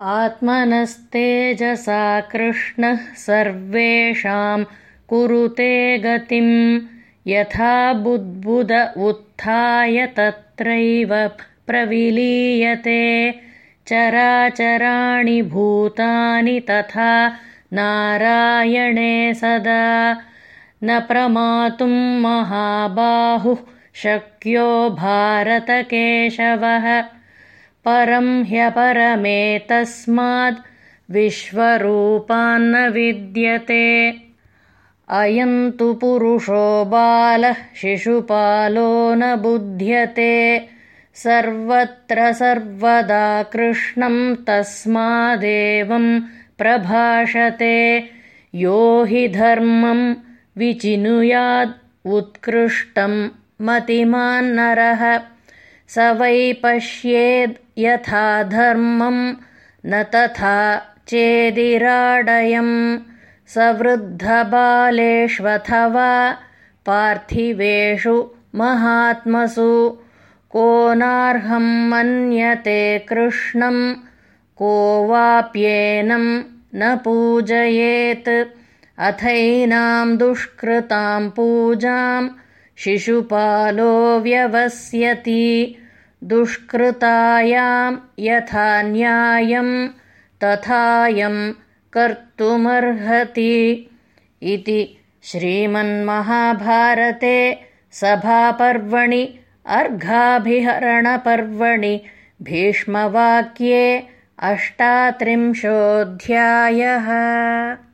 आत्मनस्तेजसा कृष्णः सर्वेषां कुरुते गतिं यथा बुद्बुद उत्थाय तत्रैव प्रविलीयते। चराचराणि भूतानि तथा नारायणे सदा। न प्रमातुं महाबाहुः शक्यो भारतकेशवः परं ह्यपरमेतस्माद् विश्वरूपान्न विद्यते। अयं तु पुरुषो बालः शिशुपालो न बुध्यते। सर्वत्र सर्वदा कृष्णं तस्मादेवं प्रभाषते। यो हि धर्मं विचिनुयाद् उत्कृष्टं मतिमान्नरः स वै पश्येद् यथा धर्मं न तथा चेदिराडयम्। स वृद्धबालेष्वथवा पार्थिवेषु महात्मसु। को नार्हं मन्यते कृष्णं को वाप्येनं न पूजयेत्। अथैनां दुष्कृतां पूजां शिशुपालो व्यवस्यति दुष्कृतायां यथा न्यायं तथायं कर्तुमर्हति इति श्रीमन्महाभारते सभापर्वणि अर्घाभिहरणपर्वणि भीष्मवाक्ये अष्टात्रिंशोऽध्यायः